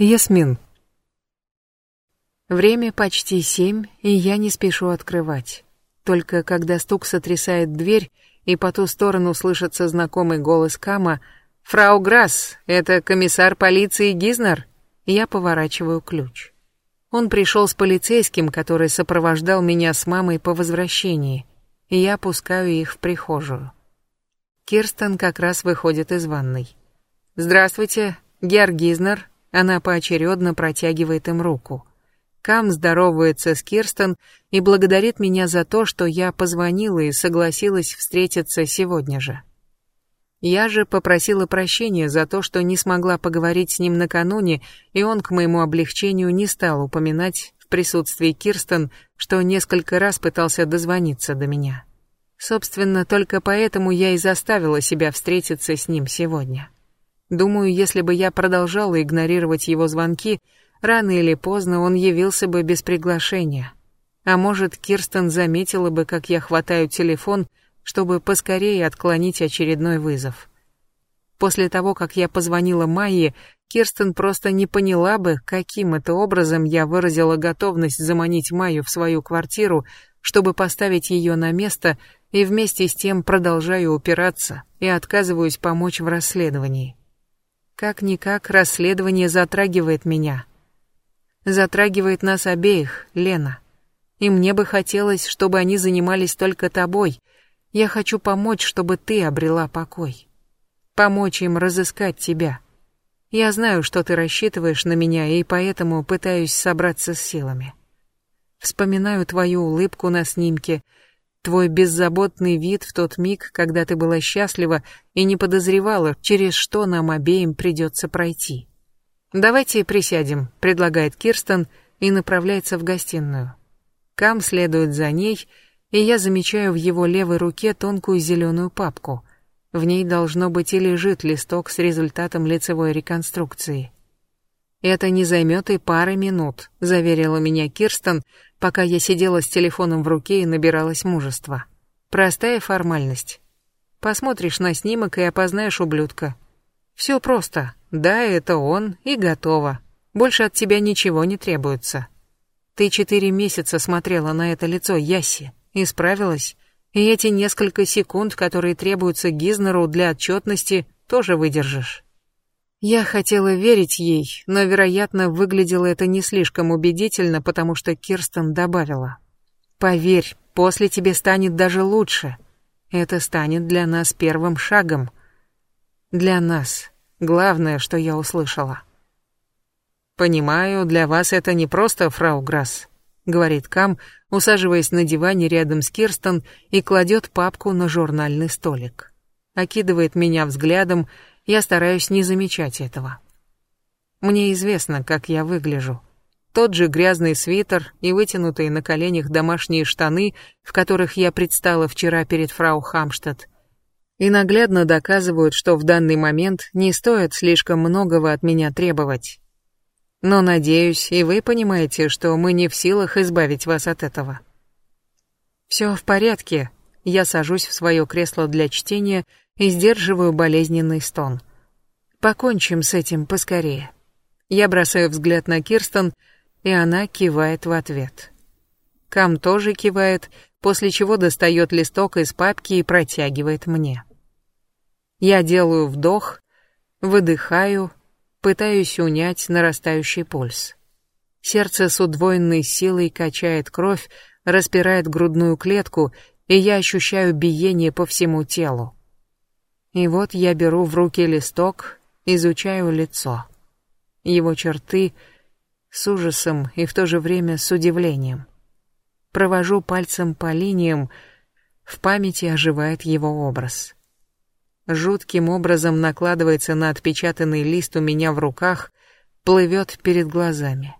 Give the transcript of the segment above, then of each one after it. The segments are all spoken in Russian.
Ясмин. Время почти семь, и я не спешу открывать. Только когда стук сотрясает дверь, и по ту сторону слышится знакомый голос Кама «Фрау Грасс, это комиссар полиции Гизнер?» Я поворачиваю ключ. Он пришел с полицейским, который сопровождал меня с мамой по возвращении, я пускаю их в прихожую. Кирстен как раз выходит из ванной. «Здравствуйте, Гер Гизнер», она поочередно протягивает им руку. Кам здоровается с Кирстен и благодарит меня за то, что я позвонила и согласилась встретиться сегодня же. Я же попросила прощения за то, что не смогла поговорить с ним накануне, и он к моему облегчению не стал упоминать в присутствии Кирстен, что несколько раз пытался дозвониться до меня. Собственно, только поэтому я и заставила себя встретиться с ним сегодня. Думаю, если бы я продолжала игнорировать его звонки, рано или поздно он явился бы без приглашения. А может, Кирстен заметила бы, как я хватаю телефон, чтобы поскорее отклонить очередной вызов. После того, как я позвонила Майе, Кирстен просто не поняла бы, каким это образом я выразила готовность заманить Майю в свою квартиру, чтобы поставить ее на место, и вместе с тем продолжаю упираться и отказываюсь помочь в расследовании. Как-никак расследование затрагивает меня. Затрагивает нас обеих, Лена. И мне бы хотелось, чтобы они занимались только тобой. Я хочу помочь, чтобы ты обрела покой. Помочь им разыскать тебя. Я знаю, что ты рассчитываешь на меня, и поэтому пытаюсь собраться с силами. Вспоминаю твою улыбку на снимке — Твой беззаботный вид в тот миг, когда ты была счастлива и не подозревала, через что нам обеим придется пройти. «Давайте присядем», — предлагает Кирстен и направляется в гостиную. Кам следует за ней, и я замечаю в его левой руке тонкую зеленую папку. В ней должно быть и лежит листок с результатом лицевой реконструкции. «Это не займет и пары минут», — заверила меня Кирстен, пока я сидела с телефоном в руке и набиралась мужества. Простая формальность. Посмотришь на снимок и опознаешь ублюдка. Все просто. Да, это он, и готово. Больше от тебя ничего не требуется. Ты четыре месяца смотрела на это лицо Яси и справилась. И эти несколько секунд, которые требуются Гизнеру для отчетности, тоже выдержишь. Я хотела верить ей, но, вероятно, выглядело это не слишком убедительно, потому что Кирстен добавила. «Поверь, после тебе станет даже лучше. Это станет для нас первым шагом. Для нас. Главное, что я услышала». «Понимаю, для вас это не просто, фрау Грасс», — говорит Кам, усаживаясь на диване рядом с Кирстен и кладет папку на журнальный столик. Окидывает меня взглядом, я стараюсь не замечать этого. Мне известно, как я выгляжу. Тот же грязный свитер и вытянутые на коленях домашние штаны, в которых я предстала вчера перед фрау Хамштадт, и наглядно доказывают, что в данный момент не стоит слишком многого от меня требовать. Но надеюсь, и вы понимаете, что мы не в силах избавить вас от этого. Все в порядке. Я сажусь в свое кресло для чтения и сдерживаю болезненный стон. Покончим с этим поскорее. Я бросаю взгляд на Кирстен, и она кивает в ответ. Кам тоже кивает, после чего достает листок из папки и протягивает мне. Я делаю вдох, выдыхаю, пытаюсь унять нарастающий пульс. Сердце с удвоенной силой качает кровь, распирает грудную клетку, и я ощущаю биение по всему телу. И вот я беру в руки листок, изучаю лицо. Его черты с ужасом и в то же время с удивлением. Провожу пальцем по линиям, в памяти оживает его образ. Жутким образом накладывается на отпечатанный лист у меня в руках, плывет перед глазами.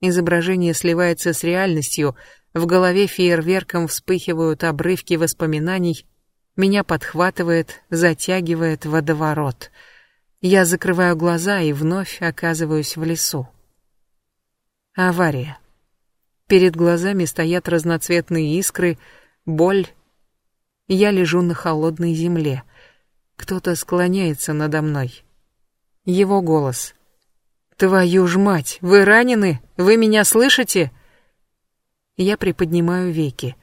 Изображение сливается с реальностью, в голове фейерверком вспыхивают обрывки воспоминаний, меня подхватывает, затягивает водоворот. Я закрываю глаза и вновь оказываюсь в лесу. Авария. Перед глазами стоят разноцветные искры, боль. Я лежу на холодной земле. Кто-то склоняется надо мной. Его голос. Твою ж мать, вы ранены? Вы меня слышите? Я приподнимаю веки.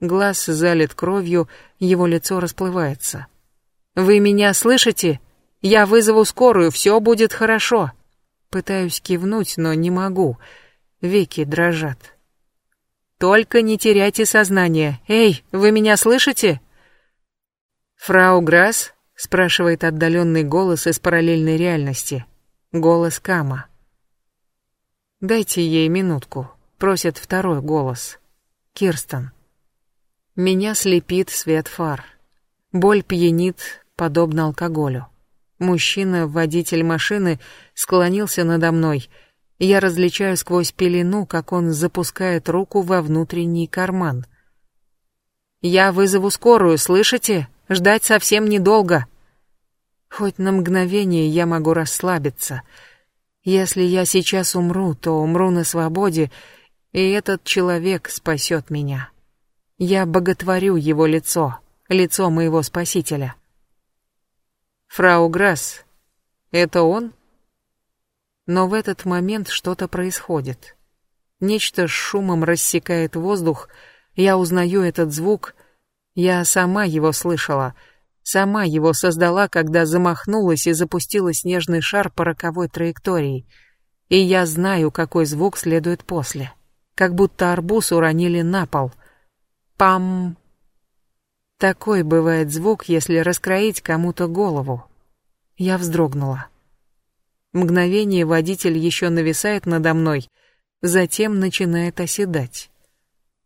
Глаз залит кровью, его лицо расплывается. Вы меня слышите? Я вызову скорую, все будет хорошо. Пытаюсь кивнуть, но не могу. Веки дрожат. Только не теряйте сознание. Эй, вы меня слышите? Фрау Грасс спрашивает отдаленный голос из параллельной реальности. Голос Кама. Дайте ей минутку, просит второй голос. Кирстен. Меня слепит свет фар. Боль пьянит, подобно алкоголю. Мужчина, водитель машины, склонился надо мной. Я различаю сквозь пелену, как он запускает руку во внутренний карман. «Я вызову скорую, слышите? Ждать совсем недолго». Хоть на мгновение я могу расслабиться. Если я сейчас умру, то умру на свободе, и этот человек спасет меня. Я боготворю его лицо, лицо моего спасителя. Фрау Грасс, это он? Но в этот момент что-то происходит. Нечто с шумом рассекает воздух, я узнаю этот звук, я сама его слышала — Сама его создала, когда замахнулась и запустила снежный шар по роковой траектории. И я знаю, какой звук следует после. Как будто арбуз уронили на пол. Пам. Такой бывает звук, если раскроить кому-то голову. Я вздрогнула. Мгновение водитель еще нависает надо мной, затем начинает оседать.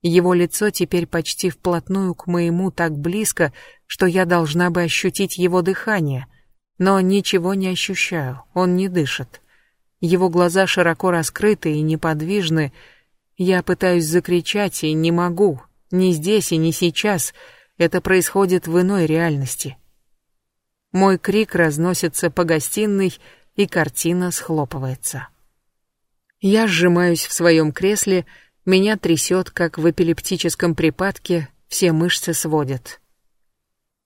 Его лицо теперь почти вплотную к моему так близко, что я должна бы ощутить его дыхание, но ничего не ощущаю, он не дышит. Его глаза широко раскрыты и неподвижны. Я пытаюсь закричать и не могу, ни здесь и ни сейчас. Это происходит в иной реальности. Мой крик разносится по гостиной, и картина схлопывается. Я сжимаюсь в своем кресле, меня трясет, как в эпилептическом припадке, все мышцы сводят.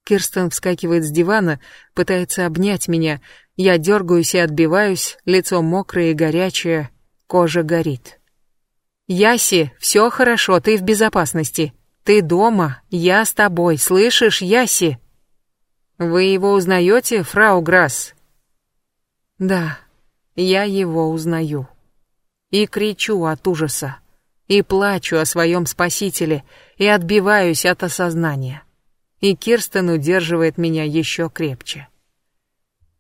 Кирстен вскакивает с дивана, пытается обнять меня. Я дергаюсь и отбиваюсь, лицо мокрое и горячее, кожа горит. «Яси, все хорошо, ты в безопасности. Ты дома, я с тобой, слышишь, Яси?» «Вы его узнаете, фрау Грасс?» «Да, я его узнаю. И кричу от ужаса и плачу о своем спасителе, и отбиваюсь от осознания. И Кирстен удерживает меня еще крепче.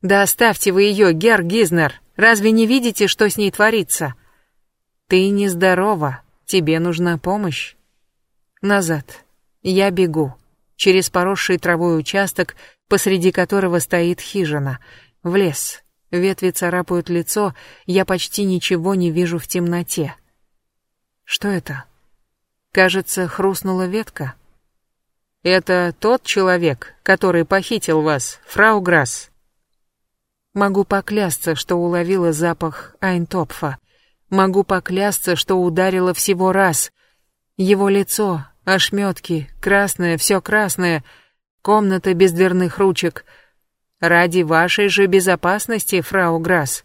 «Да оставьте вы ее, Гер Гизнер! Разве не видите, что с ней творится?» «Ты нездорова, тебе нужна помощь». Назад. Я бегу. Через поросший травой участок, посреди которого стоит хижина. В лес. Ветви царапают лицо, я почти ничего не вижу в темноте. Что это? Кажется, хрустнула ветка. Это тот человек, который похитил вас, фрау Грасс. Могу поклясться, что уловила запах Айнтопфа. Могу поклясться, что ударила всего раз. Его лицо, ошметки, красное, все красное, комната без дверных ручек. Ради вашей же безопасности, фрау Грасс.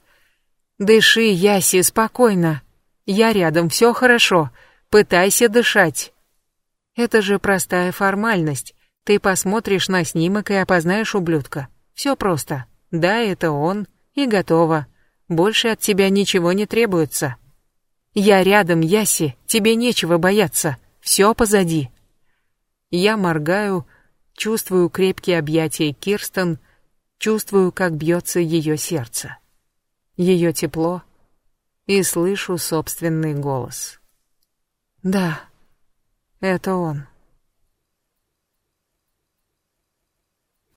Дыши, Яси, спокойно. Я рядом, все хорошо. Пытайся дышать. Это же простая формальность. Ты посмотришь на снимок и опознаешь ублюдка. Все просто. Да, это он. И готово. Больше от тебя ничего не требуется. Я рядом, Яси. Тебе нечего бояться. Все позади. Я моргаю, чувствую крепкие объятия Кирстен, чувствую, как бьется ее сердце. Ее тепло, и слышу собственный голос. Да, это он.